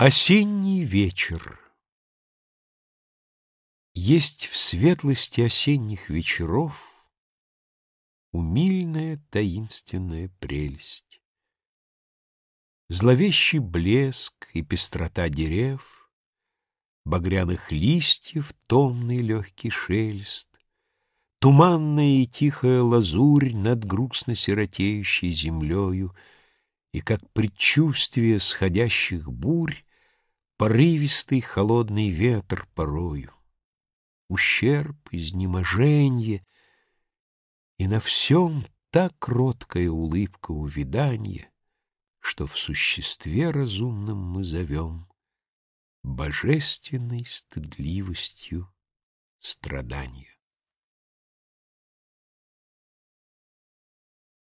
Осенний вечер Есть в светлости осенних вечеров Умильная таинственная прелесть. Зловещий блеск и пестрота дерев, Багряных листьев томный легкий шелест, Туманная и тихая лазурь Над грустно сиротеющей землею, И как предчувствие сходящих бурь Порывистый холодный ветер порою. Ущерб, изнеможенье, И на всем так кроткая улыбка увиданья, Что в существе разумном мы зовем Божественной стыдливостью страдания.